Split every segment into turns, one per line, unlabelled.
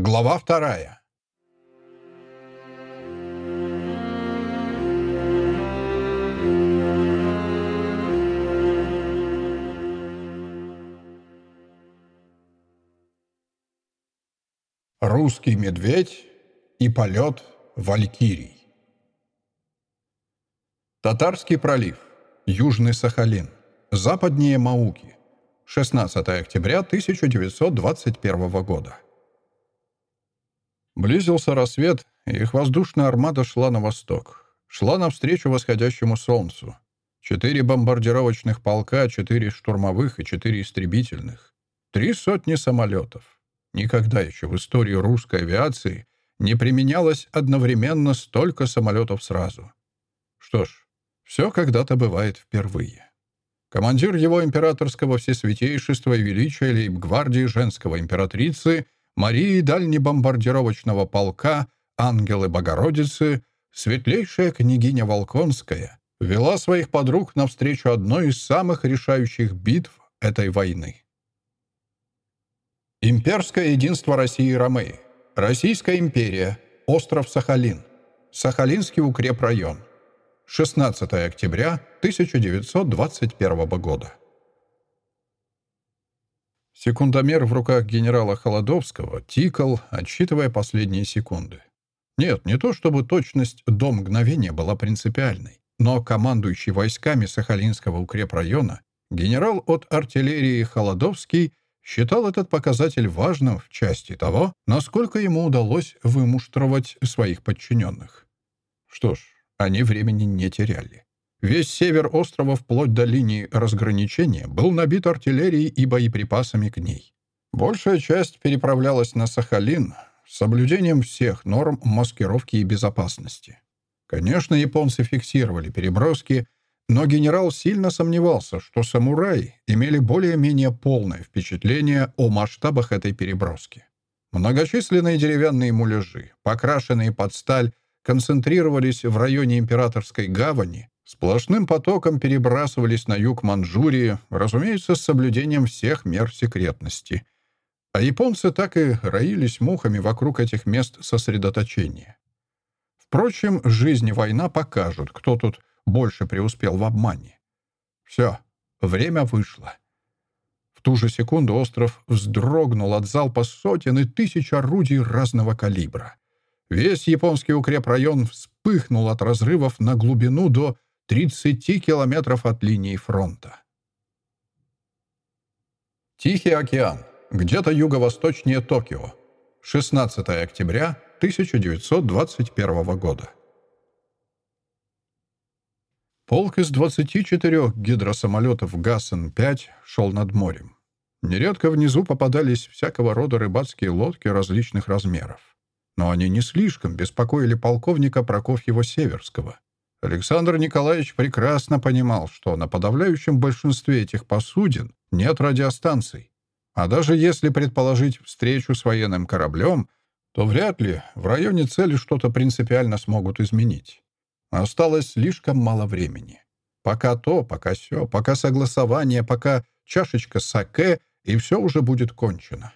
Глава вторая. Русский медведь и полет валькирий. Татарский пролив. Южный Сахалин. Западнее Мауки. 16 октября 1921 года. Близился рассвет, и их воздушная армада шла на восток. Шла навстречу восходящему солнцу. Четыре бомбардировочных полка, четыре штурмовых и четыре истребительных. Три сотни самолетов. Никогда еще в истории русской авиации не применялось одновременно столько самолетов сразу. Что ж, все когда-то бывает впервые. Командир его императорского всесвятейшества и величия лейб-гвардии женского императрицы — Марии дальнебомбардировочного полка «Ангелы Богородицы», светлейшая княгиня Волконская, вела своих подруг навстречу одной из самых решающих битв этой войны. Имперское единство России и Ромеи. Российская империя. Остров Сахалин. Сахалинский укрепрайон. 16 октября 1921 года. Секундомер в руках генерала Холодовского тикал, отсчитывая последние секунды. Нет, не то чтобы точность до мгновения была принципиальной, но командующий войсками Сахалинского укрепрайона генерал от артиллерии Холодовский считал этот показатель важным в части того, насколько ему удалось вымуштровать своих подчиненных. Что ж, они времени не теряли. Весь север острова вплоть до линии разграничения был набит артиллерией и боеприпасами к ней. Большая часть переправлялась на Сахалин с соблюдением всех норм маскировки и безопасности. Конечно, японцы фиксировали переброски, но генерал сильно сомневался, что самураи имели более-менее полное впечатление о масштабах этой переброски. Многочисленные деревянные муляжи, покрашенные под сталь, концентрировались в районе Императорской гавани, сплошным потоком перебрасывались на юг Манчжурии, разумеется, с соблюдением всех мер секретности. А японцы так и роились мухами вокруг этих мест сосредоточения. Впрочем, жизнь и война покажут, кто тут больше преуспел в обмане. Все, время вышло. В ту же секунду остров вздрогнул от залпа сотен и тысяч орудий разного калибра. Весь японский укрепрайон вспыхнул от разрывов на глубину до 30 километров от линии фронта. Тихий океан. Где-то юго-восточнее Токио. 16 октября 1921 года. Полк из 24 гидросамолетов ГАССен-5 шел над морем. Нередко внизу попадались всякого рода рыбацкие лодки различных размеров. Но они не слишком беспокоили полковника Прокофьева-Северского. Александр Николаевич прекрасно понимал, что на подавляющем большинстве этих посудин нет радиостанций. А даже если предположить встречу с военным кораблем, то вряд ли в районе цели что-то принципиально смогут изменить. Осталось слишком мало времени. Пока то, пока все, пока согласование, пока чашечка саке, и все уже будет кончено.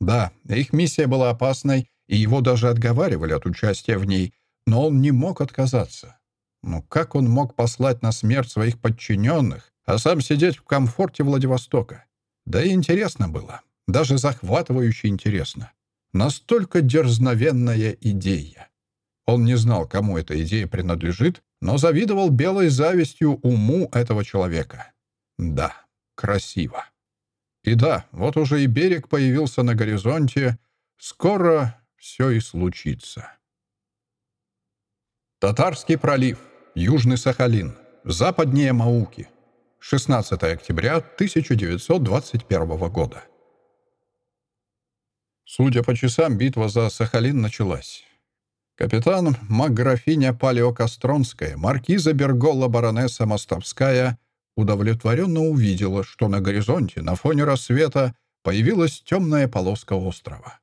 Да, их миссия была опасной, и его даже отговаривали от участия в ней, но он не мог отказаться. Ну как он мог послать на смерть своих подчиненных, а сам сидеть в комфорте Владивостока? Да и интересно было. Даже захватывающе интересно. Настолько дерзновенная идея. Он не знал, кому эта идея принадлежит, но завидовал белой завистью уму этого человека. Да, красиво. И да, вот уже и берег появился на горизонте. Скоро все и случится. Татарский пролив. Южный Сахалин. Западнее Мауки. 16 октября 1921 года. Судя по часам, битва за Сахалин началась. Капитан Макграфиня Палеокостронская, маркиза Берголла баронесса Мостовская удовлетворенно увидела, что на горизонте на фоне рассвета появилась темная полоска острова.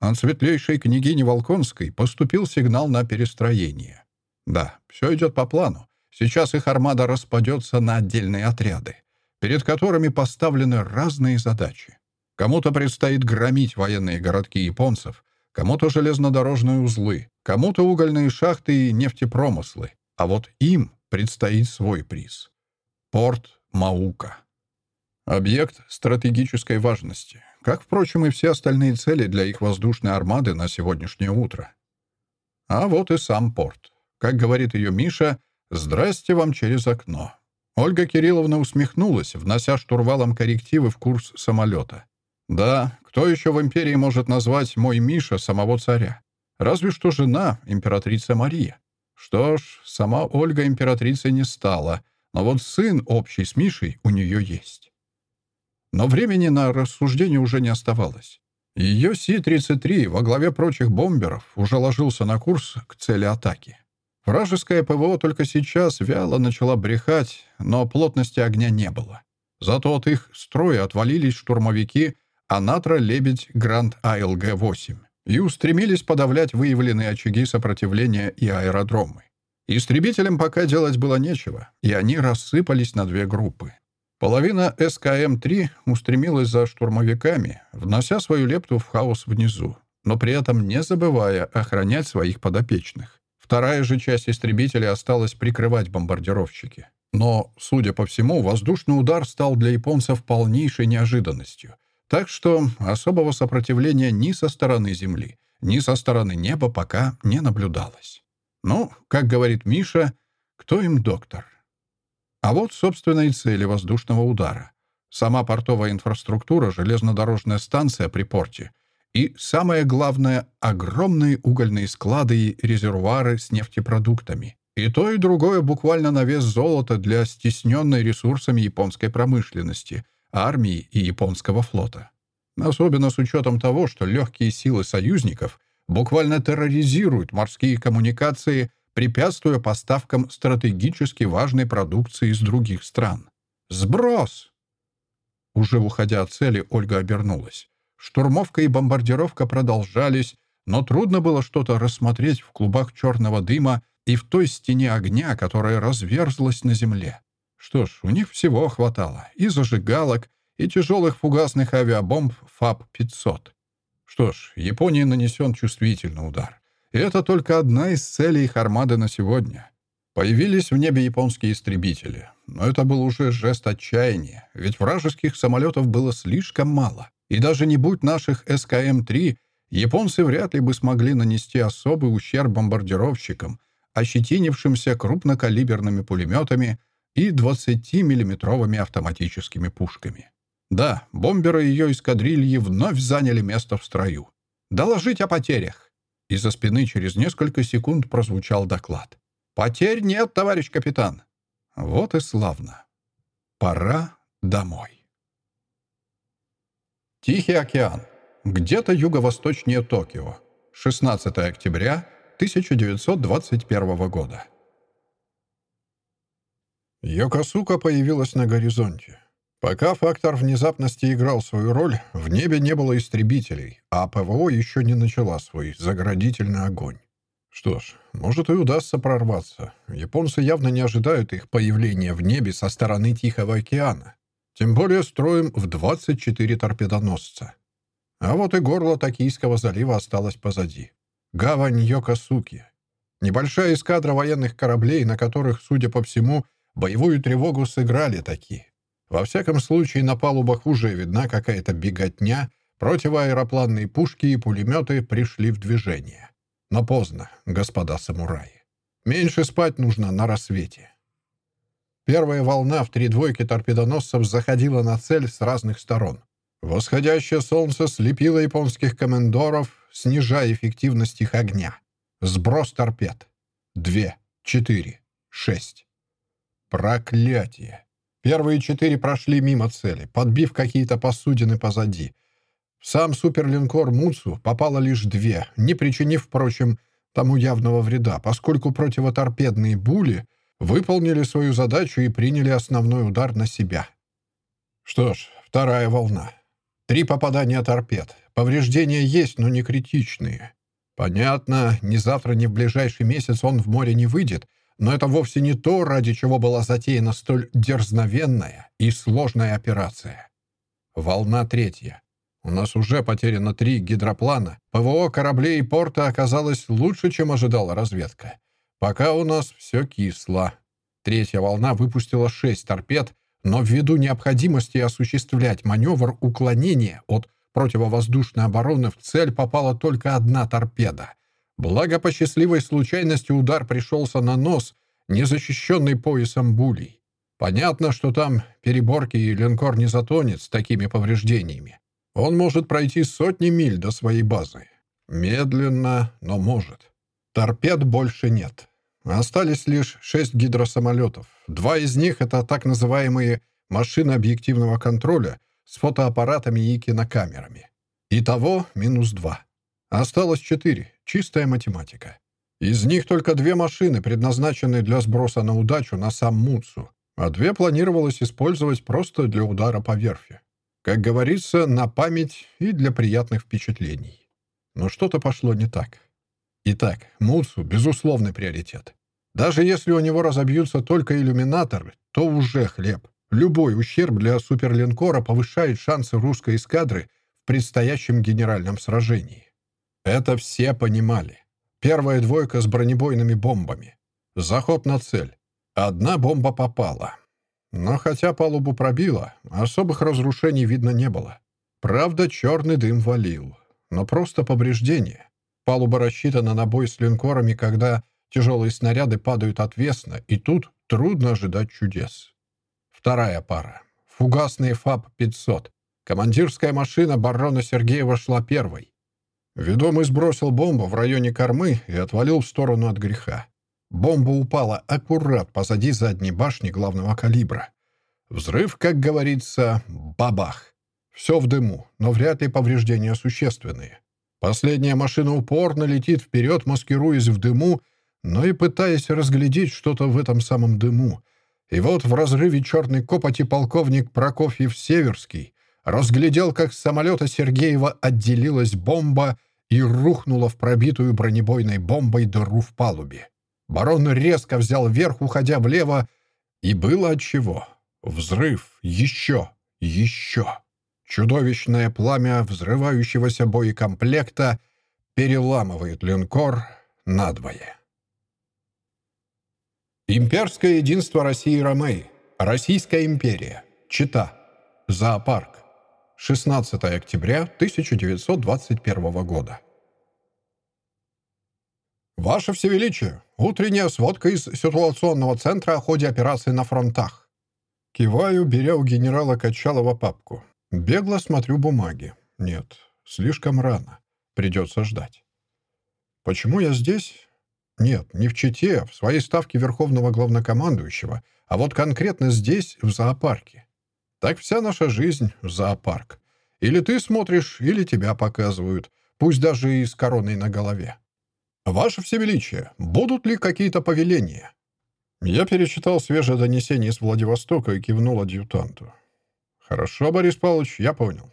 От светлейшей княгини Волконской поступил сигнал на перестроение. Да, все идет по плану. Сейчас их армада распадется на отдельные отряды, перед которыми поставлены разные задачи. Кому-то предстоит громить военные городки японцев, кому-то железнодорожные узлы, кому-то угольные шахты и нефтепромыслы. А вот им предстоит свой приз. Порт Маука. Объект стратегической важности, как, впрочем, и все остальные цели для их воздушной армады на сегодняшнее утро. А вот и сам порт. Как говорит ее Миша, «Здрасте вам через окно». Ольга Кирилловна усмехнулась, внося штурвалом коррективы в курс самолета. «Да, кто еще в империи может назвать мой Миша самого царя? Разве что жена, императрица Мария. Что ж, сама Ольга императрицей не стала, но вот сын общий с Мишей у нее есть». Но времени на рассуждение уже не оставалось. Ее Си-33 во главе прочих бомберов уже ложился на курс к цели атаки. Вражеское ПВО только сейчас вяло начала брехать, но плотности огня не было. Зато от их строя отвалились штурмовики «Анатра», «Лебедь», «Гранд АЛГ-8» и устремились подавлять выявленные очаги сопротивления и аэродромы. Истребителям пока делать было нечего, и они рассыпались на две группы. Половина СКМ-3 устремилась за штурмовиками, внося свою лепту в хаос внизу, но при этом не забывая охранять своих подопечных. Вторая же часть истребителей осталась прикрывать бомбардировщики. Но, судя по всему, воздушный удар стал для японцев полнейшей неожиданностью. Так что особого сопротивления ни со стороны Земли, ни со стороны неба пока не наблюдалось. Ну, как говорит Миша, кто им доктор? А вот, собственно, и цели воздушного удара. Сама портовая инфраструктура, железнодорожная станция при порте и, самое главное, огромные угольные склады и резервуары с нефтепродуктами. И то, и другое буквально на вес золота для стесненной ресурсами японской промышленности, армии и японского флота. Особенно с учетом того, что легкие силы союзников буквально терроризируют морские коммуникации – препятствуя поставкам стратегически важной продукции из других стран. «Сброс!» Уже уходя от цели, Ольга обернулась. Штурмовка и бомбардировка продолжались, но трудно было что-то рассмотреть в клубах черного дыма и в той стене огня, которая разверзлась на земле. Что ж, у них всего хватало. И зажигалок, и тяжелых фугасных авиабомб ФАБ-500. Что ж, Японии нанесен чувствительный удар. И это только одна из целей их армады на сегодня. Появились в небе японские истребители. Но это был уже жест отчаяния, ведь вражеских самолетов было слишком мало. И даже не будь наших СКМ-3, японцы вряд ли бы смогли нанести особый ущерб бомбардировщикам, ощетинившимся крупнокалиберными пулеметами и 20-миллиметровыми автоматическими пушками. Да, бомберы ее эскадрильи вновь заняли место в строю. Доложить о потерях. Из-за спины через несколько секунд прозвучал доклад. «Потерь нет, товарищ капитан!» Вот и славно. Пора домой. Тихий океан. Где-то юго-восточнее Токио. 16 октября 1921 года. Йокосука появилась на горизонте. Пока фактор внезапности играл свою роль, в небе не было истребителей, а ПВО еще не начала свой заградительный огонь. Что ж, может и удастся прорваться. Японцы явно не ожидают их появления в небе со стороны Тихого океана. Тем более строим в 24 торпедоносца. А вот и горло Токийского залива осталось позади. Гавань Йокосуки. Небольшая эскадра военных кораблей, на которых, судя по всему, боевую тревогу сыграли такие. Во всяком случае, на палубах уже видна какая-то беготня, противоаэропланные пушки и пулеметы пришли в движение. Но поздно, господа самураи. Меньше спать нужно на рассвете. Первая волна в три двойки торпедоносцев заходила на цель с разных сторон. Восходящее солнце слепило японских комендоров, снижая эффективность их огня. Сброс торпед. Две, четыре, шесть. Проклятие! Первые четыре прошли мимо цели, подбив какие-то посудины позади. В сам суперлинкор «Муцу» попало лишь две, не причинив, впрочем, тому явного вреда, поскольку противоторпедные «Були» выполнили свою задачу и приняли основной удар на себя. Что ж, вторая волна. Три попадания торпед. Повреждения есть, но не критичные. Понятно, ни завтра, ни в ближайший месяц он в море не выйдет — но это вовсе не то, ради чего была затеяна столь дерзновенная и сложная операция. Волна третья. У нас уже потеряно три гидроплана. ПВО кораблей и порта оказалось лучше, чем ожидала разведка. Пока у нас все кисло. Третья волна выпустила шесть торпед, но ввиду необходимости осуществлять маневр уклонения от противовоздушной обороны в цель попала только одна торпеда. Благо, по счастливой случайности удар пришелся на нос, незащищенный поясом булей. Понятно, что там переборки и линкор не затонет с такими повреждениями. Он может пройти сотни миль до своей базы. Медленно, но может. Торпед больше нет. Остались лишь шесть гидросамолетов. Два из них — это так называемые машины объективного контроля с фотоаппаратами и кинокамерами. Итого минус два. Осталось четыре. Чистая математика. Из них только две машины предназначены для сброса на удачу на сам Муцу, а две планировалось использовать просто для удара по верфи. Как говорится, на память и для приятных впечатлений. Но что-то пошло не так. Итак, Муцу — безусловный приоритет. Даже если у него разобьются только иллюминаторы, то уже хлеб. Любой ущерб для суперлинкора повышает шансы русской эскадры в предстоящем генеральном сражении. Это все понимали. Первая двойка с бронебойными бомбами. Заход на цель. Одна бомба попала. Но хотя палубу пробило, особых разрушений видно не было. Правда, черный дым валил. Но просто повреждение. Палуба рассчитана на бой с линкорами, когда тяжелые снаряды падают отвесно, и тут трудно ожидать чудес. Вторая пара. Фугасный ФАБ-500. Командирская машина барона Сергеева шла первой. Ведомый сбросил бомбу в районе кормы и отвалил в сторону от греха. Бомба упала аккурат позади задней башни главного калибра. Взрыв, как говорится, бабах. Все в дыму, но вряд ли повреждения существенные. Последняя машина упорно летит вперед, маскируясь в дыму, но и пытаясь разглядеть что-то в этом самом дыму. И вот в разрыве черной копоти полковник Прокофьев-Северский разглядел, как с самолета Сергеева отделилась бомба и рухнула в пробитую бронебойной бомбой дыру в палубе. Барон резко взял вверх, уходя влево, и было отчего. Взрыв. Еще. Еще. Чудовищное пламя взрывающегося боекомплекта переламывает линкор надвое. Имперское единство России и Ромеи. Российская империя. Чита. Зоопарк. 16 октября 1921 года. «Ваше Всевеличие, утренняя сводка из ситуационного центра о ходе операции на фронтах». Киваю, беря у генерала Качалова папку. Бегло смотрю бумаги. Нет, слишком рано. Придется ждать. Почему я здесь? Нет, не в Чите, в своей ставке Верховного Главнокомандующего, а вот конкретно здесь, в зоопарке. Так вся наша жизнь — зоопарк. Или ты смотришь, или тебя показывают, пусть даже и с короной на голове. «Ваше Всевеличие, будут ли какие-то повеления?» Я перечитал свежее донесение из Владивостока и кивнул адъютанту. «Хорошо, Борис Павлович, я понял.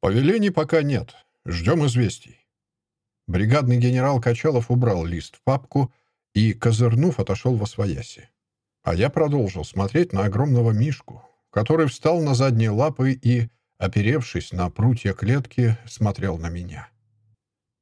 Повелений пока нет. Ждем известий». Бригадный генерал Качалов убрал лист в папку и, козырнув, отошел во свояси. А я продолжил смотреть на огромного мишку, который встал на задние лапы и, оперевшись на прутья клетки, смотрел на меня.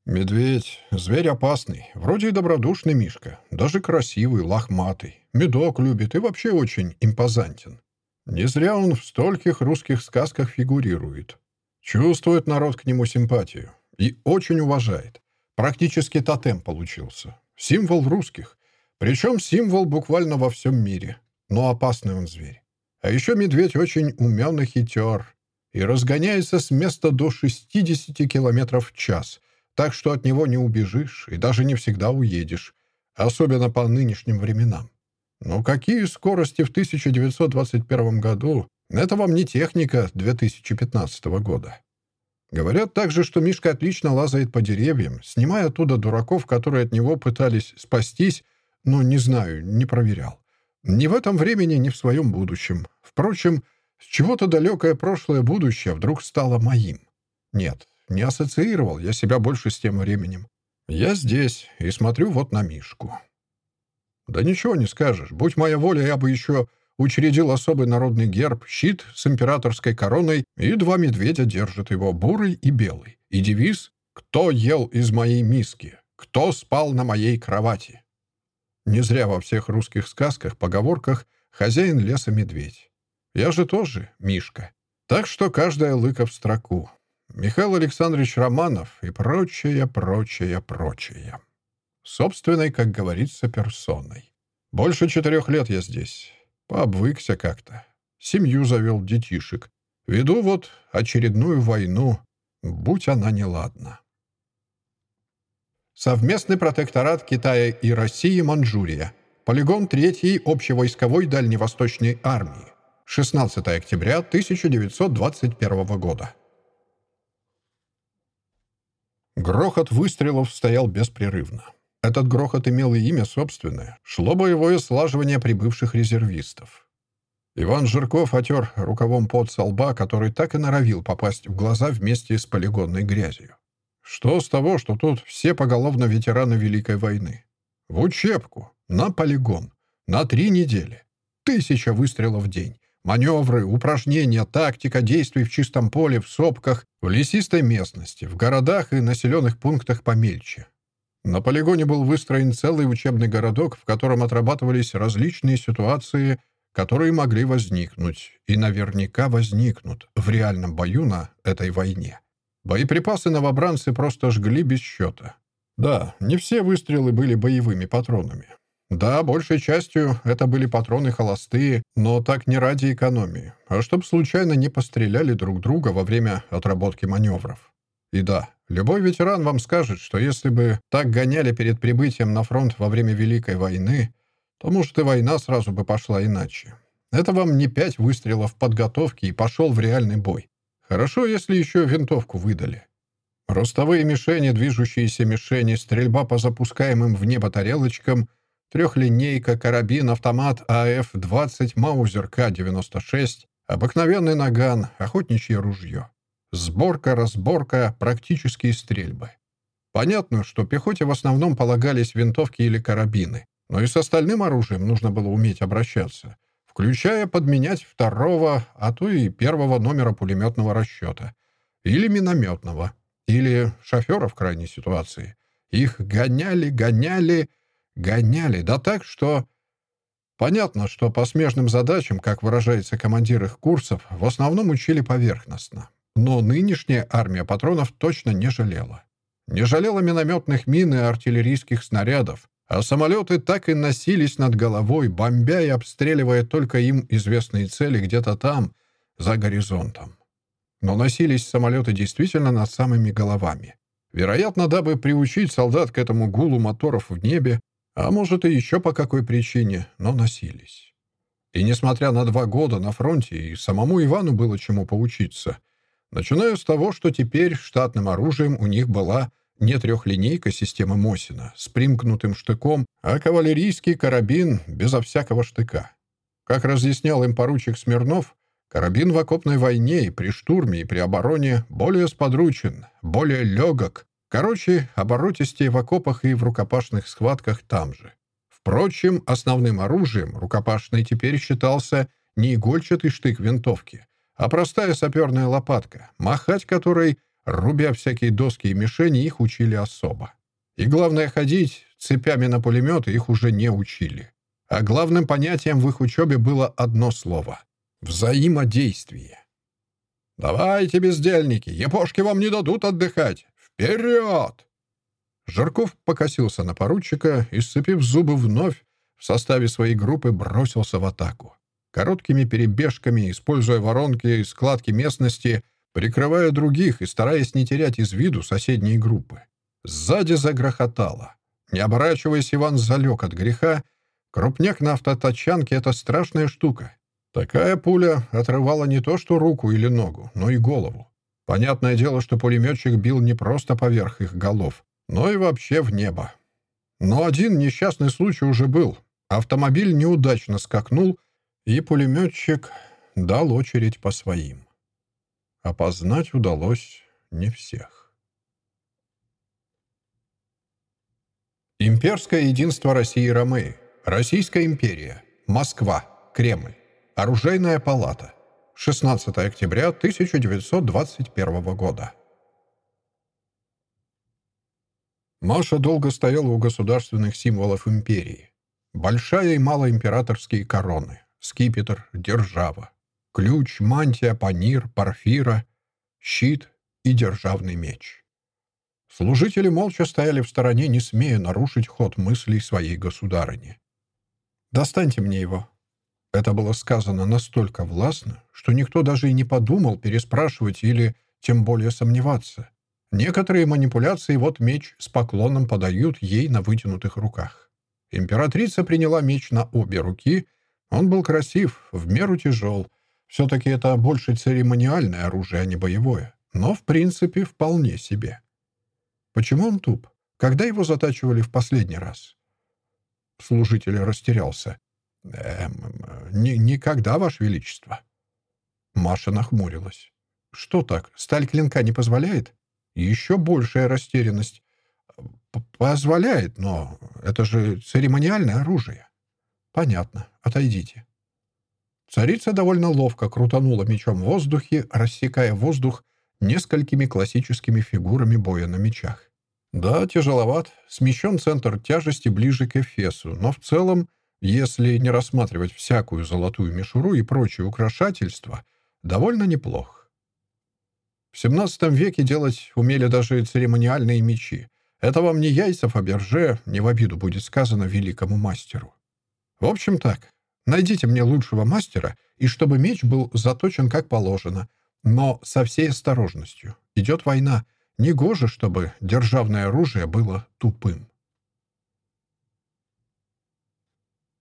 Медведь — зверь опасный, вроде и добродушный Мишка, даже красивый, лохматый, медок любит и вообще очень импозантен. Не зря он в стольких русских сказках фигурирует. Чувствует народ к нему симпатию и очень уважает. Практически тотем получился. Символ русских. Причем символ буквально во всем мире. Но опасный он зверь. А еще медведь очень умен и хитер. И разгоняется с места до 60 км в час — так что от него не убежишь и даже не всегда уедешь, особенно по нынешним временам. Но какие скорости в 1921 году? Это вам не техника 2015 года. Говорят также, что Мишка отлично лазает по деревьям, снимая оттуда дураков, которые от него пытались спастись, но не знаю, не проверял. Ни в этом времени, ни в своем будущем. Впрочем, с чего-то далекое прошлое будущее вдруг стало моим. Нет, не ассоциировал я себя больше с тем временем. Я здесь и смотрю вот на Мишку. Да ничего не скажешь. Будь моя воля, я бы еще учредил особый народный герб, щит с императорской короной, и два медведя держат его, бурый и белый. И девиз «Кто ел из моей миски? Кто спал на моей кровати?» Не зря во всех русских сказках, поговорках «хозяин леса медведь». Я же тоже Мишка. Так что каждая лыка в строку. Михаил Александрович Романов и прочее, прочее, прочее. Собственной, как говорится, персоной. Больше четырех лет я здесь. Пообвыкся как-то. Семью завел детишек. Веду вот очередную войну, будь она неладна. Совместный протекторат Китая и России Манчжурия. Полигон 3-й общевойсковой дальневосточной армии. 16 октября 1921 года. Грохот выстрелов стоял беспрерывно. Этот грохот имел и имя собственное. Шло боевое слаживание прибывших резервистов. Иван Жирков отер рукавом под со лба, который так и норовил попасть в глаза вместе с полигонной грязью. Что с того, что тут все поголовно ветераны Великой войны? В учебку, на полигон, на три недели. Тысяча выстрелов в день. Маневры, упражнения, тактика действий в чистом поле, в сопках, в лесистой местности, в городах и населенных пунктах помельче. На полигоне был выстроен целый учебный городок, в котором отрабатывались различные ситуации, которые могли возникнуть и наверняка возникнут в реальном бою на этой войне. Боеприпасы новобранцы просто жгли без счета. Да, не все выстрелы были боевыми патронами. Да, большей частью это были патроны холостые, но так не ради экономии, а чтобы случайно не постреляли друг друга во время отработки маневров. И да, любой ветеран вам скажет, что если бы так гоняли перед прибытием на фронт во время Великой войны, то, может, и война сразу бы пошла иначе. Это вам не пять выстрелов подготовки и пошел в реальный бой. Хорошо, если еще винтовку выдали. Ростовые мишени, движущиеся мишени, стрельба по запускаемым в небо тарелочкам — трехлинейка, карабин, автомат АФ-20, Маузер К-96, обыкновенный наган, охотничье ружье. Сборка, разборка, практические стрельбы. Понятно, что пехоте в основном полагались винтовки или карабины, но и с остальным оружием нужно было уметь обращаться, включая подменять второго, а то и первого номера пулеметного расчета, или минометного, или шофера в крайней ситуации. Их гоняли, гоняли, Гоняли, да так, что... Понятно, что по смежным задачам, как выражается командир их курсов, в основном учили поверхностно. Но нынешняя армия патронов точно не жалела. Не жалела минометных мин и артиллерийских снарядов, а самолеты так и носились над головой, бомбя и обстреливая только им известные цели где-то там, за горизонтом. Но носились самолеты действительно над самыми головами. Вероятно, дабы приучить солдат к этому гулу моторов в небе, а может, и еще по какой причине, но носились. И несмотря на два года на фронте, и самому Ивану было чему поучиться. Начиная с того, что теперь штатным оружием у них была не трехлинейка системы Мосина с примкнутым штыком, а кавалерийский карабин безо всякого штыка. Как разъяснял им поручик Смирнов, карабин в окопной войне и при штурме, и при обороне более сподручен, более легок, Короче, оборотистее в окопах и в рукопашных схватках там же. Впрочем, основным оружием рукопашный теперь считался не игольчатый штык винтовки, а простая саперная лопатка, махать которой, рубя всякие доски и мишени, их учили особо. И главное, ходить цепями на пулеметы их уже не учили. А главным понятием в их учебе было одно слово — взаимодействие. «Давайте, бездельники, епошки вам не дадут отдыхать. «Вперед!» Жарков покосился на поручика и, сцепив зубы вновь, в составе своей группы бросился в атаку. Короткими перебежками, используя воронки и складки местности, прикрывая других и стараясь не терять из виду соседние группы. Сзади загрохотало. Не оборачиваясь, Иван залег от греха. Крупняк на автотачанке — это страшная штука. Такая пуля отрывала не то что руку или ногу, но и голову. Понятное дело, что пулеметчик бил не просто поверх их голов, но и вообще в небо. Но один несчастный случай уже был. Автомобиль неудачно скакнул, и пулеметчик дал очередь по своим. Опознать удалось не всех. Имперское единство России и Ромеи. Российская империя. Москва. Кремль. Оружейная палата. 16 октября 1921 года. Маша долго стояла у государственных символов империи. Большая и малая императорские короны, скипетр, держава, ключ, мантия, панир, парфира, щит и державный меч. Служители молча стояли в стороне, не смея нарушить ход мыслей своей государыни. «Достаньте мне его». Это было сказано настолько властно, что никто даже и не подумал переспрашивать или тем более сомневаться. Некоторые манипуляции вот меч с поклоном подают ей на вытянутых руках. Императрица приняла меч на обе руки. Он был красив, в меру тяжел. Все-таки это больше церемониальное оружие, а не боевое. Но, в принципе, вполне себе. Почему он туп? Когда его затачивали в последний раз? Служитель растерялся. «Эм, ни никогда, Ваше Величество». Маша нахмурилась. «Что так? Сталь клинка не позволяет?» Еще большая растерянность. Позволяет, но это же церемониальное оружие. Понятно. Отойдите. Царица довольно ловко крутанула мечом в воздухе, рассекая воздух несколькими классическими фигурами боя на мечах. Да, тяжеловат, смещен центр тяжести ближе к Эфесу, но в целом, если не рассматривать всякую золотую мишуру и прочие украшательства, довольно неплох. В XVII веке делать умели даже церемониальные мечи. Это вам не яйца Фаберже, не в обиду будет сказано великому мастеру. В общем так, найдите мне лучшего мастера, и чтобы меч был заточен как положено, но со всей осторожностью. Идет война. Негоже, чтобы державное оружие было тупым.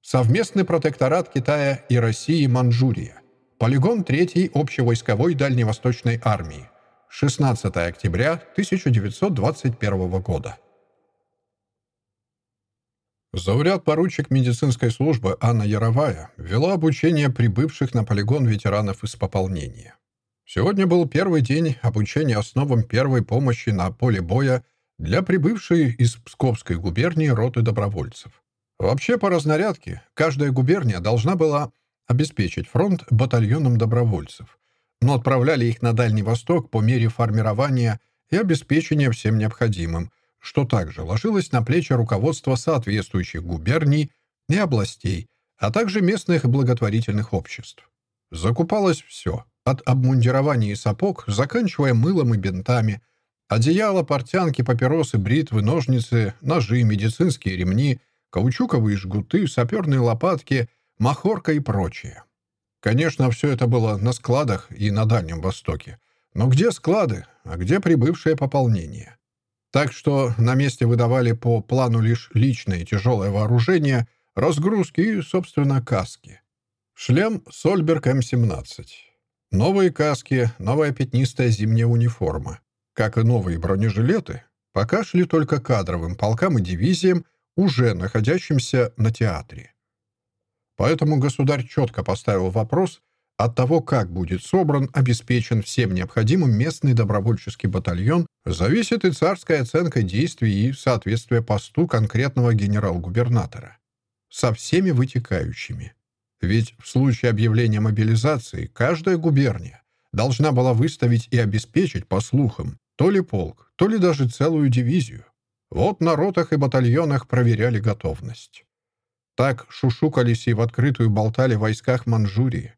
Совместный протекторат Китая и России Манчжурия. Полигон 3-й общевойсковой дальневосточной армии. 16 октября 1921 года. Зауряд-поручик медицинской службы Анна Яровая вела обучение прибывших на полигон ветеранов из пополнения. Сегодня был первый день обучения основам первой помощи на поле боя для прибывшей из Псковской губернии роты добровольцев. Вообще, по разнарядке, каждая губерния должна была обеспечить фронт батальоном добровольцев, но отправляли их на Дальний Восток по мере формирования и обеспечения всем необходимым, что также ложилось на плечи руководства соответствующих губерний и областей, а также местных благотворительных обществ. Закупалось все, от обмундирования и сапог, заканчивая мылом и бинтами, одеяло, портянки, папиросы, бритвы, ножницы, ножи, медицинские ремни, каучуковые жгуты, саперные лопатки, махорка и прочее. Конечно, все это было на складах и на Дальнем Востоке. Но где склады, а где прибывшее пополнение? Так что на месте выдавали по плану лишь личное тяжелое вооружение, разгрузки и, собственно, каски. Шлем Сольберг М-17. Новые каски, новая пятнистая зимняя униформа. Как и новые бронежилеты, пока шли только кадровым полкам и дивизиям, уже находящимся на театре. Поэтому государь четко поставил вопрос от того, как будет собран, обеспечен всем необходимым местный добровольческий батальон, зависит и царская оценка действий и соответствие посту конкретного генерал-губернатора. Со всеми вытекающими. Ведь в случае объявления мобилизации каждая губерния должна была выставить и обеспечить, по слухам, то ли полк, то ли даже целую дивизию. Вот на ротах и батальонах проверяли готовность. Так шушукались и в открытую болтали в войсках Манчжурии.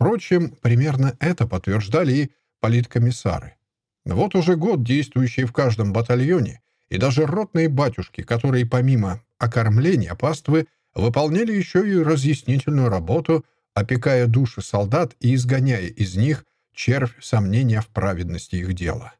Впрочем, примерно это подтверждали и политкомиссары. Вот уже год действующие в каждом батальоне, и даже ротные батюшки, которые помимо окормления паствы выполняли еще и разъяснительную работу, опекая души солдат и изгоняя из них червь сомнения в праведности их дела.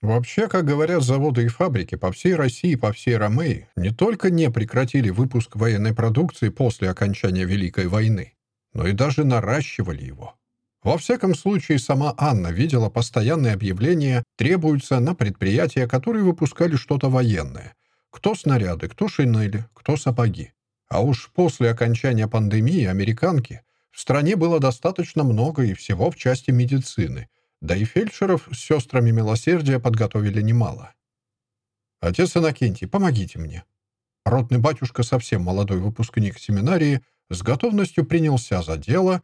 Вообще, как говорят заводы и фабрики по всей России и по всей Ромеи, не только не прекратили выпуск военной продукции после окончания Великой войны, но и даже наращивали его. Во всяком случае, сама Анна видела постоянные объявления «требуются» на предприятия, которые выпускали что-то военное. Кто снаряды, кто шинели, кто сапоги. А уж после окончания пандемии американки в стране было достаточно много и всего в части медицины – да и фельдшеров с сестрами милосердия подготовили немало. «Отец Иннокентий, помогите мне». Ротный батюшка, совсем молодой выпускник семинарии, с готовностью принялся за дело,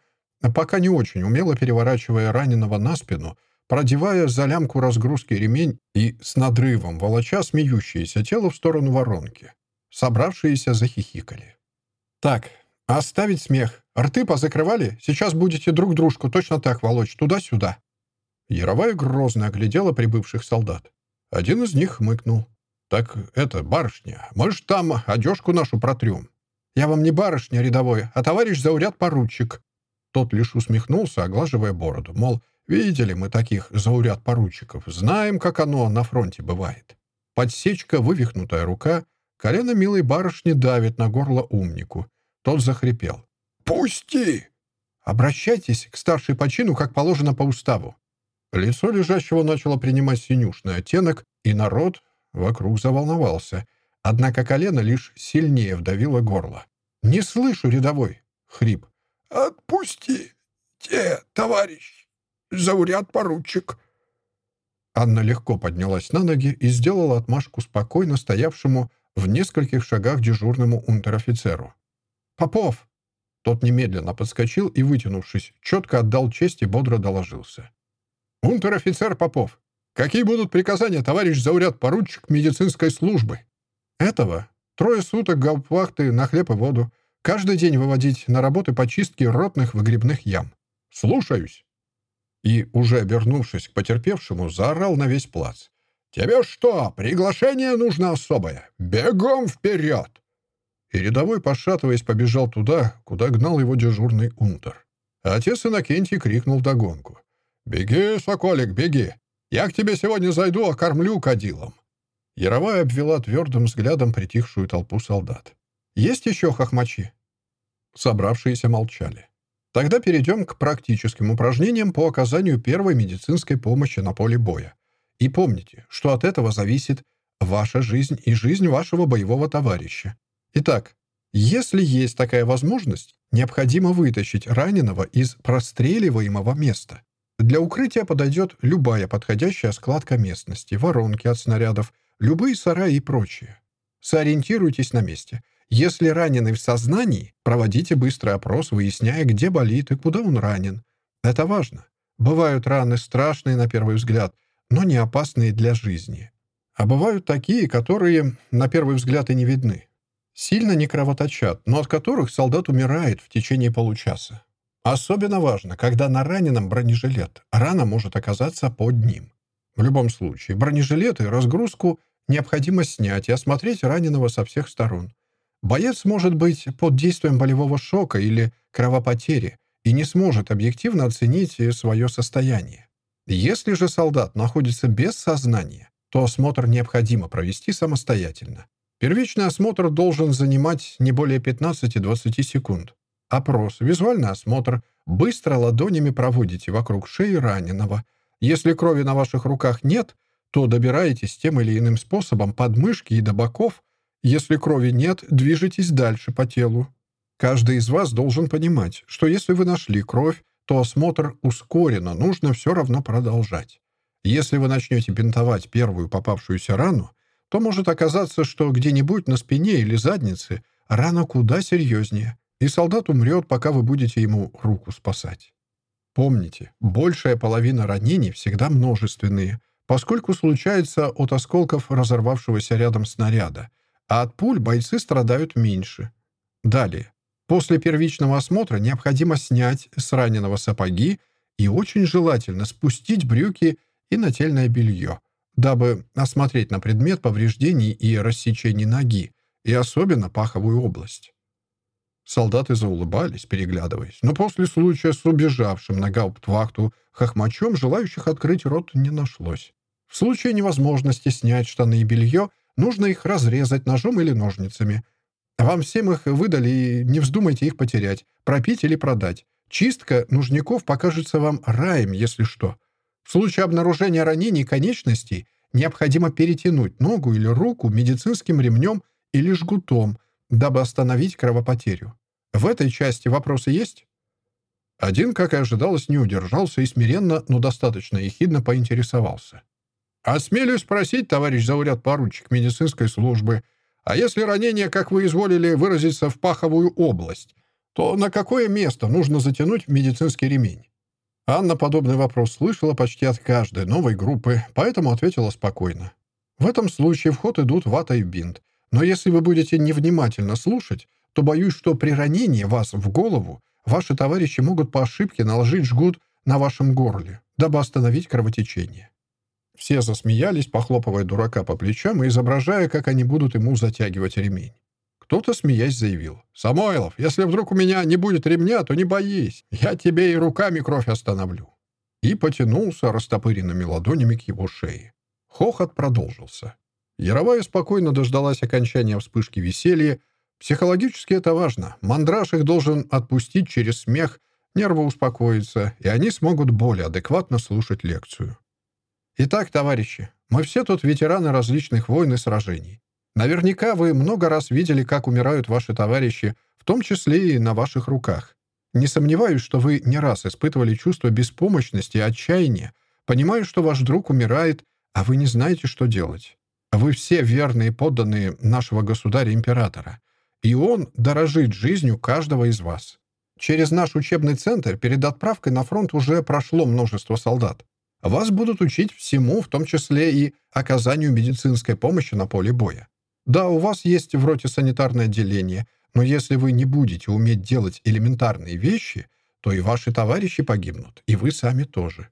пока не очень умело переворачивая раненого на спину, продевая за лямку разгрузки ремень и с надрывом волоча смеющееся тело в сторону воронки. Собравшиеся захихикали. «Так, оставить смех. Рты позакрывали? Сейчас будете друг дружку точно так волочь, туда-сюда». Яровая грозно оглядела прибывших солдат. Один из них хмыкнул. «Так это, барышня, мы ж там одежку нашу протрем». «Я вам не барышня рядовой, а товарищ зауряд-поручик». Тот лишь усмехнулся, оглаживая бороду, мол, видели мы таких зауряд-поручиков, знаем, как оно на фронте бывает. Подсечка, вывихнутая рука, колено милой барышни давит на горло умнику. Тот захрипел. «Пусти!» «Обращайтесь к старшей по чину, как положено по уставу». Лицо лежащего начало принимать синюшный оттенок, и народ вокруг заволновался. Однако колено лишь сильнее вдавило горло. «Не слышу, рядовой!» — хрип. «Отпусти! Те, товарищ! Зауряд поручик!» Анна легко поднялась на ноги и сделала отмашку спокойно стоявшему в нескольких шагах дежурному унтер-офицеру. «Попов!» Тот немедленно подскочил и, вытянувшись, четко отдал честь и бодро доложился. «Унтер-офицер Попов, какие будут приказания, товарищ зауряд-поручик медицинской службы?» «Этого. Трое суток гауптвахты на хлеб и воду. Каждый день выводить на работы по чистке ротных выгребных ям. Слушаюсь». И, уже обернувшись к потерпевшему, заорал на весь плац. «Тебе что, приглашение нужно особое? Бегом вперед!» И рядовой, пошатываясь, побежал туда, куда гнал его дежурный унтер. А отец Иннокентий крикнул вдогонку. «Беги, соколик, беги! Я к тебе сегодня зайду, окормлю кадилом!» Яровая обвела твердым взглядом притихшую толпу солдат. «Есть еще хохмачи?» Собравшиеся молчали. Тогда перейдем к практическим упражнениям по оказанию первой медицинской помощи на поле боя. И помните, что от этого зависит ваша жизнь и жизнь вашего боевого товарища. Итак, если есть такая возможность, необходимо вытащить раненого из простреливаемого места. Для укрытия подойдет любая подходящая складка местности, воронки от снарядов, любые сараи и прочее. Сориентируйтесь на месте. Если раненый в сознании, проводите быстрый опрос, выясняя, где болит и куда он ранен. Это важно. Бывают раны страшные на первый взгляд, но не опасные для жизни. А бывают такие, которые на первый взгляд и не видны. Сильно не кровоточат, но от которых солдат умирает в течение получаса. Особенно важно, когда на раненом бронежилет. Рана может оказаться под ним. В любом случае, бронежилет и разгрузку необходимо снять и осмотреть раненого со всех сторон. Боец может быть под действием болевого шока или кровопотери и не сможет объективно оценить свое состояние. Если же солдат находится без сознания, то осмотр необходимо провести самостоятельно. Первичный осмотр должен занимать не более 15-20 секунд. Опрос, визуальный осмотр. Быстро ладонями проводите вокруг шеи раненого. Если крови на ваших руках нет, то добираетесь тем или иным способом под мышки и до боков. Если крови нет, движетесь дальше по телу. Каждый из вас должен понимать, что если вы нашли кровь, то осмотр ускоренно, нужно все равно продолжать. Если вы начнете бинтовать первую попавшуюся рану, то может оказаться, что где-нибудь на спине или заднице рана куда серьезнее и солдат умрет, пока вы будете ему руку спасать. Помните, большая половина ранений всегда множественные, поскольку случается от осколков разорвавшегося рядом снаряда, а от пуль бойцы страдают меньше. Далее. После первичного осмотра необходимо снять с раненого сапоги и очень желательно спустить брюки и нательное белье, дабы осмотреть на предмет повреждений и рассечений ноги, и особенно паховую область. Солдаты заулыбались, переглядываясь, но после случая с убежавшим на гауптвахту хохмачом желающих открыть рот не нашлось. В случае невозможности снять штаны и белье, нужно их разрезать ножом или ножницами. Вам всем их выдали, и не вздумайте их потерять, пропить или продать. Чистка нужников покажется вам раем, если что. В случае обнаружения ранений конечностей необходимо перетянуть ногу или руку медицинским ремнем или жгутом, дабы остановить кровопотерю. В этой части вопросы есть? Один, как и ожидалось, не удержался и смиренно, но достаточно ехидно поинтересовался. «Осмелюсь спросить, товарищ зауряд-поручик медицинской службы, а если ранение, как вы изволили выразиться, в паховую область, то на какое место нужно затянуть медицинский ремень? Анна подобный вопрос слышала почти от каждой новой группы, поэтому ответила спокойно. В этом случае в ход идут вата и бинт. Но если вы будете невнимательно слушать, то боюсь, что при ранении вас в голову ваши товарищи могут по ошибке наложить жгут на вашем горле, дабы остановить кровотечение. Все засмеялись, похлопывая дурака по плечам и изображая, как они будут ему затягивать ремень. Кто-то, смеясь, заявил. «Самойлов, если вдруг у меня не будет ремня, то не боись. Я тебе и руками кровь остановлю». И потянулся растопыренными ладонями к его шее. Хохот продолжился. Яровая спокойно дождалась окончания вспышки веселья. Психологически это важно. Мандраж их должен отпустить через смех, нервы успокоятся, и они смогут более адекватно слушать лекцию. Итак, товарищи, мы все тут ветераны различных войн и сражений. Наверняка вы много раз видели, как умирают ваши товарищи, в том числе и на ваших руках. Не сомневаюсь, что вы не раз испытывали чувство беспомощности и отчаяния, понимая, что ваш друг умирает, а вы не знаете, что делать. Вы все верные подданные нашего государя-императора, и он дорожит жизнью каждого из вас. Через наш учебный центр перед отправкой на фронт уже прошло множество солдат. Вас будут учить всему, в том числе и оказанию медицинской помощи на поле боя. Да, у вас есть в роте санитарное отделение, но если вы не будете уметь делать элементарные вещи, то и ваши товарищи погибнут, и вы сами тоже.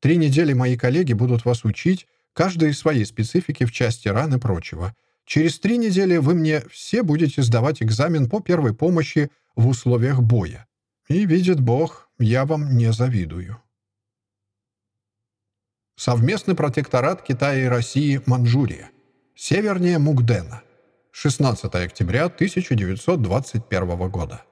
Три недели мои коллеги будут вас учить, каждой из своей специфики в части ран и прочего. Через три недели вы мне все будете сдавать экзамен по первой помощи в условиях боя. И, видит Бог, я вам не завидую. Совместный протекторат Китая и России Манчжурия. Севернее Мугдена. 16 октября 1921 года.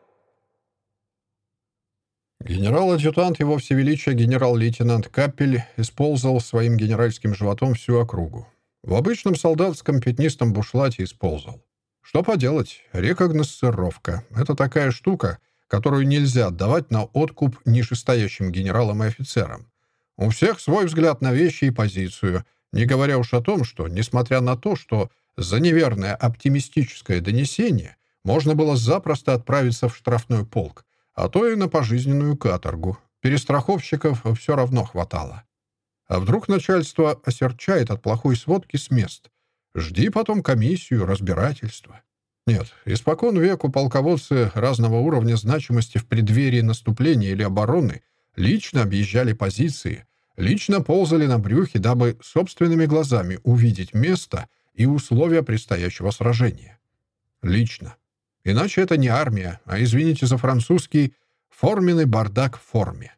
Генерал-адъютант его всевеличия генерал-лейтенант Капель исползал своим генеральским животом всю округу. В обычном солдатском пятнистом бушлате исползал. Что поделать, рекогносцировка — это такая штука, которую нельзя отдавать на откуп нижестоящим генералам и офицерам. У всех свой взгляд на вещи и позицию — не говоря уж о том, что, несмотря на то, что за неверное оптимистическое донесение можно было запросто отправиться в штрафной полк, а то и на пожизненную каторгу, перестраховщиков все равно хватало. А вдруг начальство осерчает от плохой сводки с мест? Жди потом комиссию, разбирательство. Нет, испокон веку полководцы разного уровня значимости в преддверии наступления или обороны лично объезжали позиции, Лично ползали на брюхе, дабы собственными глазами увидеть место и условия предстоящего сражения. Лично. Иначе это не армия, а, извините за французский, форменный бардак в форме.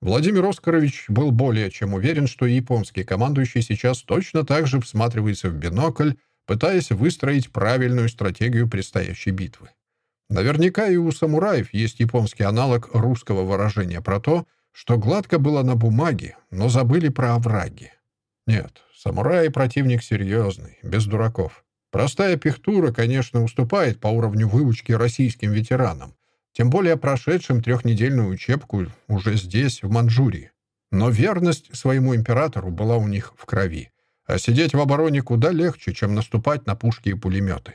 Владимир Оскарович был более чем уверен, что японский командующий сейчас точно так же всматривается в бинокль, пытаясь выстроить правильную стратегию предстоящей битвы. Наверняка и у самураев есть японский аналог русского выражения про то, что гладко было на бумаге, но забыли про овраги. Нет, самурай противник серьезный, без дураков. Простая пихтура, конечно, уступает по уровню выучки российским ветеранам, тем более прошедшим трехнедельную учебку уже здесь, в Манчжурии. Но верность своему императору была у них в крови. А сидеть в обороне куда легче, чем наступать на пушки и пулеметы.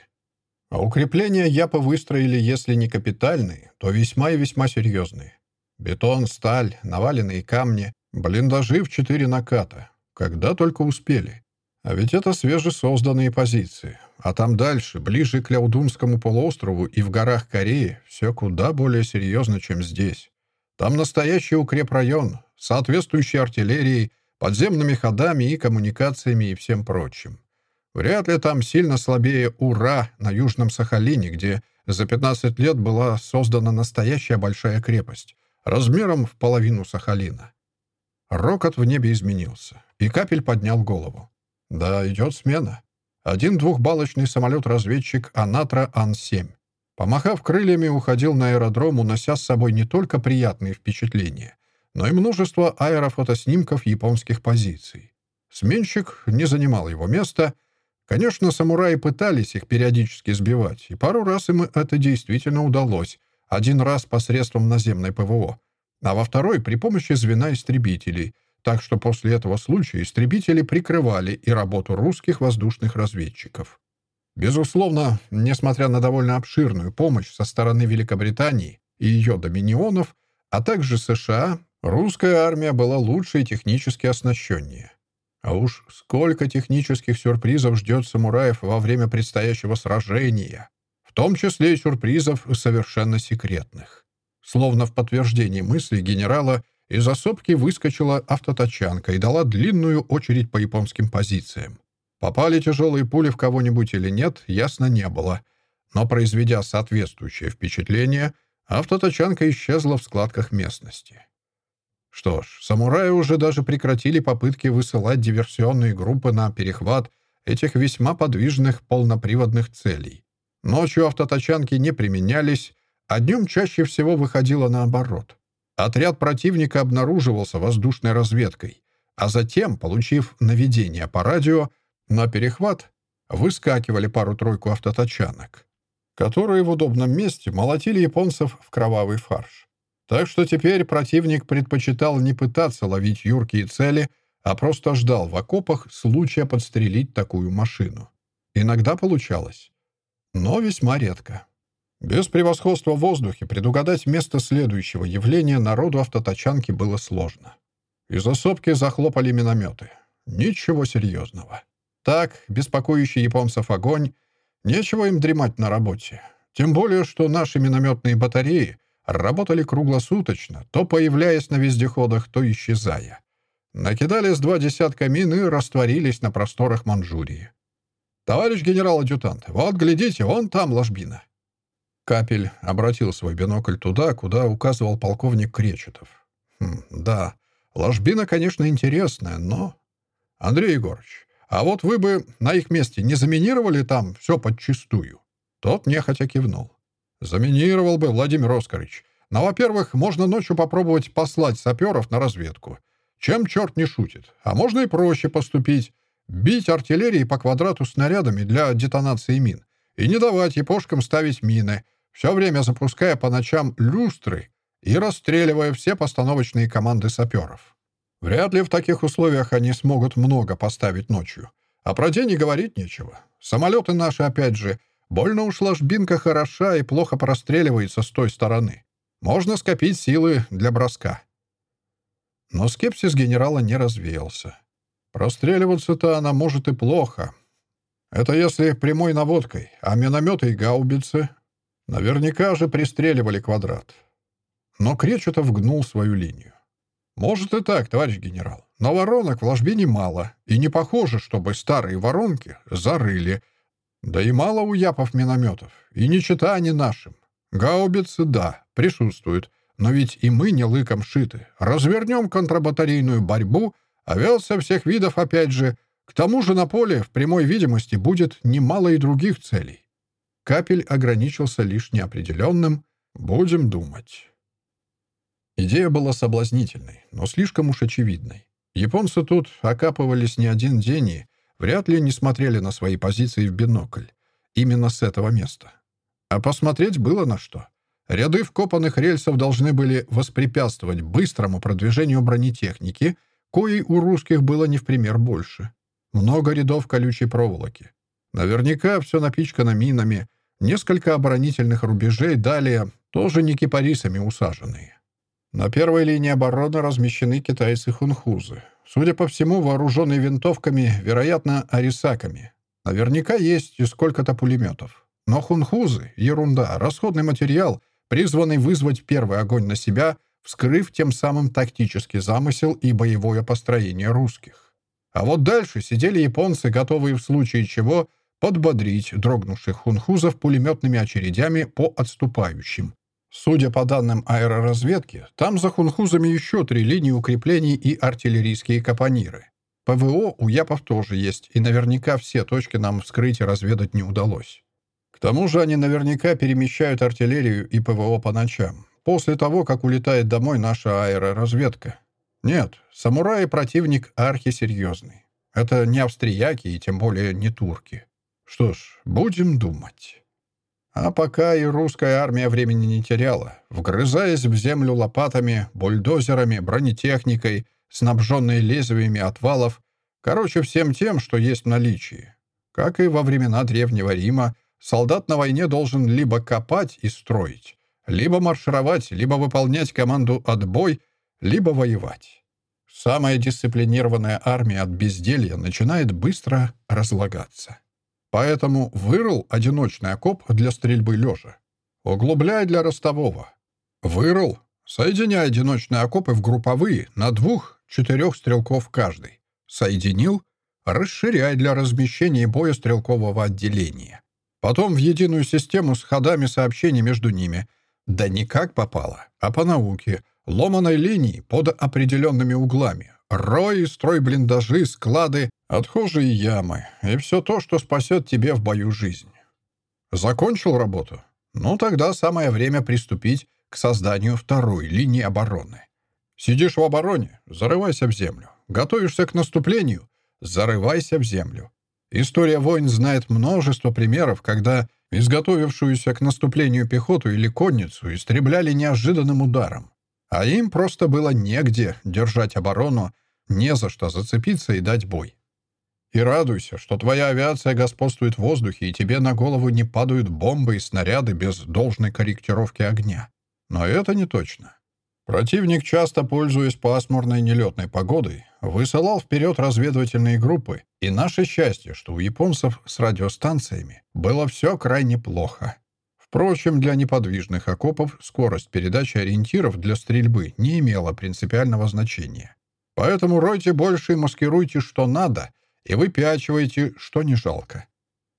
А укрепления Япа выстроили, если не капитальные, то весьма и весьма серьезные. Бетон, сталь, наваленные камни, блиндажи в четыре наката. Когда только успели. А ведь это свежесозданные позиции. А там дальше, ближе к Ляудунскому полуострову и в горах Кореи, все куда более серьезно, чем здесь. Там настоящий укрепрайон, соответствующий артиллерией, подземными ходами и коммуникациями и всем прочим. Вряд ли там сильно слабее Ура на Южном Сахалине, где за 15 лет была создана настоящая большая крепость размером в половину Сахалина. Рокот в небе изменился, и капель поднял голову. Да, идет смена. Один двухбалочный самолет-разведчик «Анатра Ан-7». Помахав крыльями, уходил на аэродром, унося с собой не только приятные впечатления, но и множество аэрофотоснимков японских позиций. Сменщик не занимал его места. Конечно, самураи пытались их периодически сбивать, и пару раз им это действительно удалось — один раз посредством наземной ПВО, а во второй при помощи звена истребителей, так что после этого случая истребители прикрывали и работу русских воздушных разведчиков. Безусловно, несмотря на довольно обширную помощь со стороны Великобритании и ее доминионов, а также США, русская армия была лучше и технически оснащеннее. А уж сколько технических сюрпризов ждет самураев во время предстоящего сражения, в том числе и сюрпризов совершенно секретных. Словно в подтверждении мысли генерала из осопки выскочила автотачанка и дала длинную очередь по японским позициям. Попали тяжелые пули в кого-нибудь или нет, ясно не было. Но, произведя соответствующее впечатление, автотачанка исчезла в складках местности. Что ж, самураи уже даже прекратили попытки высылать диверсионные группы на перехват этих весьма подвижных полноприводных целей. Ночью автотачанки не применялись, а днем чаще всего выходило наоборот. Отряд противника обнаруживался воздушной разведкой, а затем, получив наведение по радио, на перехват выскакивали пару-тройку автотачанок, которые в удобном месте молотили японцев в кровавый фарш. Так что теперь противник предпочитал не пытаться ловить юркие цели, а просто ждал в окопах случая подстрелить такую машину. Иногда получалось, но весьма редко. Без превосходства в воздухе предугадать место следующего явления народу автотачанки было сложно. Из осопки захлопали минометы. Ничего серьезного. Так, беспокоящий японцев огонь, нечего им дремать на работе. Тем более, что наши минометные батареи работали круглосуточно, то появляясь на вездеходах, то исчезая. Накидали с два десятка мин и растворились на просторах Манчжурии. «Товарищ генерал-адъютант, вот, глядите, вон там ложбина». Капель обратил свой бинокль туда, куда указывал полковник Кречетов. Хм, «Да, ложбина, конечно, интересная, но...» «Андрей Егорович, а вот вы бы на их месте не заминировали там все подчистую?» Тот нехотя кивнул. «Заминировал бы, Владимир Оскарович. Но, во-первых, можно ночью попробовать послать саперов на разведку. Чем черт не шутит. А можно и проще поступить. Бить артиллерией по квадрату снарядами для детонации мин. И не давать япошкам ставить мины все время запуская по ночам люстры и расстреливая все постановочные команды саперов. Вряд ли в таких условиях они смогут много поставить ночью. А про день говорить нечего. Самолеты наши, опять же, больно уж ложбинка хороша и плохо простреливается с той стороны. Можно скопить силы для броска. Но скепсис генерала не развеялся. Простреливаться-то она может и плохо. Это если прямой наводкой, а минометы и гаубицы Наверняка же пристреливали квадрат. Но Кречетов гнул свою линию. «Может и так, товарищ генерал, но воронок в ложбине мало, и не похоже, чтобы старые воронки зарыли. Да и мало у япов минометов, и не чита они нашим. Гаубицы, да, присутствуют, но ведь и мы не лыком шиты. Развернем контрбатарейную борьбу, авиация всех видов опять же. К тому же на поле в прямой видимости будет немало и других целей. Капель ограничился лишь неопределенным «будем думать». Идея была соблазнительной, но слишком уж очевидной. Японцы тут окапывались не один день и вряд ли не смотрели на свои позиции в бинокль. Именно с этого места. А посмотреть было на что. Ряды вкопанных рельсов должны были воспрепятствовать быстрому продвижению бронетехники, коей у русских было не в пример больше. Много рядов колючей проволоки. Наверняка все напичкано минами, несколько оборонительных рубежей далее, тоже не кипарисами усаженные. На первой линии обороны размещены китайцы-хунхузы. Судя по всему, вооруженные винтовками, вероятно, арисаками. Наверняка есть и сколько-то пулеметов. Но хунхузы — ерунда, расходный материал, призванный вызвать первый огонь на себя, вскрыв тем самым тактический замысел и боевое построение русских. А вот дальше сидели японцы, готовые в случае чего — подбодрить дрогнувших хунхузов пулеметными очередями по отступающим. Судя по данным аэроразведки, там за хунхузами еще три линии укреплений и артиллерийские капониры. ПВО у Япов тоже есть, и наверняка все точки нам вскрыть и разведать не удалось. К тому же они наверняка перемещают артиллерию и ПВО по ночам, после того, как улетает домой наша аэроразведка. Нет, самураи противник архисерьезный. Это не австрияки и тем более не турки. Что ж, будем думать. А пока и русская армия времени не теряла, вгрызаясь в землю лопатами, бульдозерами, бронетехникой, снабженной лезвиями отвалов, короче, всем тем, что есть в наличии. Как и во времена Древнего Рима, солдат на войне должен либо копать и строить, либо маршировать, либо выполнять команду «отбой», либо воевать. Самая дисциплинированная армия от безделья начинает быстро разлагаться. Поэтому вырыл одиночный окоп для стрельбы лежа. Углубляй для ростового. Вырыл, соединяй одиночные окопы в групповые на двух-четырех стрелков каждый. Соединил, расширяй для размещения боя стрелкового отделения. Потом в единую систему с ходами сообщений между ними. Да не как попало, а по науке. Ломаной линии под определенными углами. Рой, строй блиндажи, склады, отхожие ямы. И все то, что спасет тебе в бою жизнь. Закончил работу? Ну, тогда самое время приступить к созданию второй линии обороны. Сидишь в обороне, зарывайся в землю. Готовишься к наступлению, зарывайся в землю. История войн знает множество примеров, когда изготовившуюся к наступлению пехоту или конницу истребляли неожиданным ударом. А им просто было негде держать оборону, не за что зацепиться и дать бой. И радуйся, что твоя авиация господствует в воздухе, и тебе на голову не падают бомбы и снаряды без должной корректировки огня. Но это не точно. Противник, часто пользуясь пасмурной нелетной погодой, высылал вперед разведывательные группы, и наше счастье, что у японцев с радиостанциями было все крайне плохо. Впрочем, для неподвижных окопов скорость передачи ориентиров для стрельбы не имела принципиального значения. Поэтому ройте больше и маскируйте, что надо, и выпячивайте, что не жалко.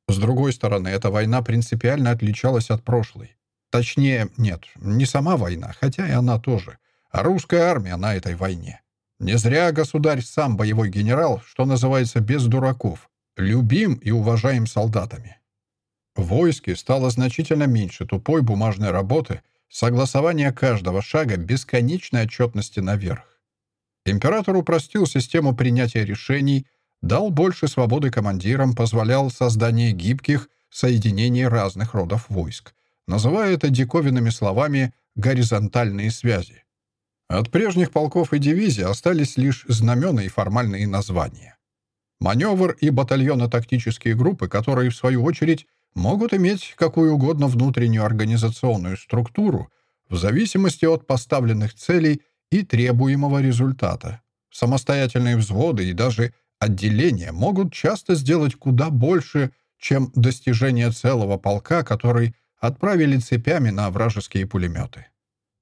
С другой стороны, эта война принципиально отличалась от прошлой. Точнее, нет, не сама война, хотя и она тоже, а русская армия на этой войне. Не зря государь сам боевой генерал, что называется, без дураков, любим и уважаем солдатами. В войске стало значительно меньше тупой бумажной работы, согласования каждого шага, бесконечной отчетности наверх. Император упростил систему принятия решений, дал больше свободы командирам, позволял создание гибких соединений разных родов войск, называя это диковинными словами «горизонтальные связи». От прежних полков и дивизий остались лишь знамена и формальные названия. Маневр и батальонно-тактические группы, которые, в свою очередь, могут иметь какую угодно внутреннюю организационную структуру в зависимости от поставленных целей и требуемого результата. Самостоятельные взводы и даже отделения могут часто сделать куда больше, чем достижение целого полка, который отправили цепями на вражеские пулеметы.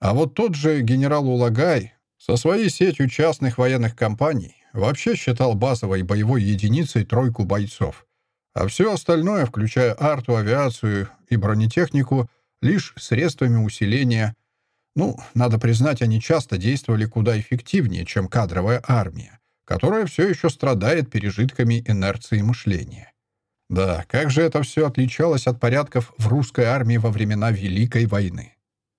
А вот тот же генерал Улагай со своей сетью частных военных компаний вообще считал базовой боевой единицей тройку бойцов, а все остальное, включая арту, авиацию и бронетехнику, лишь средствами усиления. Ну, надо признать, они часто действовали куда эффективнее, чем кадровая армия, которая все еще страдает пережитками инерции мышления. Да, как же это все отличалось от порядков в русской армии во времена Великой войны.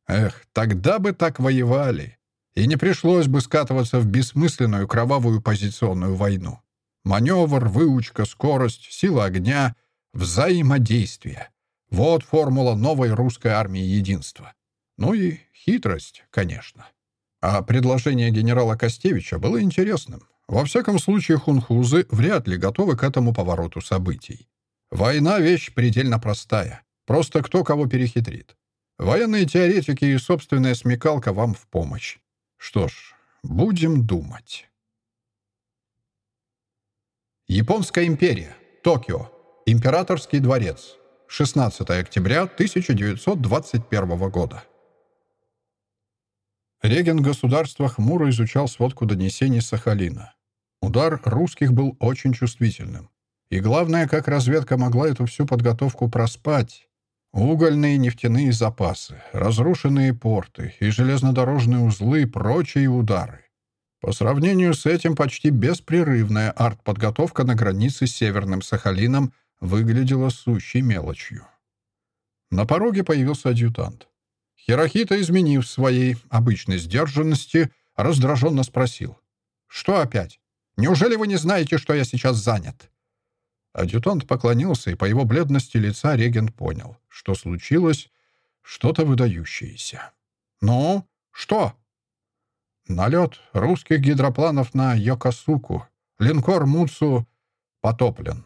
Эх, тогда бы так воевали. И не пришлось бы скатываться в бессмысленную кровавую позиционную войну. Маневр, выучка, скорость, сила огня, взаимодействие. Вот формула новой русской армии единства. Ну и хитрость, конечно. А предложение генерала Костевича было интересным. Во всяком случае, хунхузы вряд ли готовы к этому повороту событий. Война — вещь предельно простая. Просто кто кого перехитрит. Военные теоретики и собственная смекалка вам в помощь. Что ж, будем думать. Японская империя. Токио. Императорский дворец. 16 октября 1921 года. Регент государства хмуро изучал сводку донесений Сахалина. Удар русских был очень чувствительным. И главное, как разведка могла эту всю подготовку проспать. Угольные нефтяные запасы, разрушенные порты и железнодорожные узлы, прочие удары. По сравнению с этим почти беспрерывная артподготовка на границе с Северным Сахалином выглядела сущей мелочью. На пороге появился адъютант. Хирохита, изменив своей обычной сдержанности, раздраженно спросил. «Что опять? Неужели вы не знаете, что я сейчас занят?» Адъютант поклонился, и по его бледности лица регент понял, что случилось что-то выдающееся. «Ну, что?» «Налет русских гидропланов на Йокосуку. Линкор Муцу потоплен».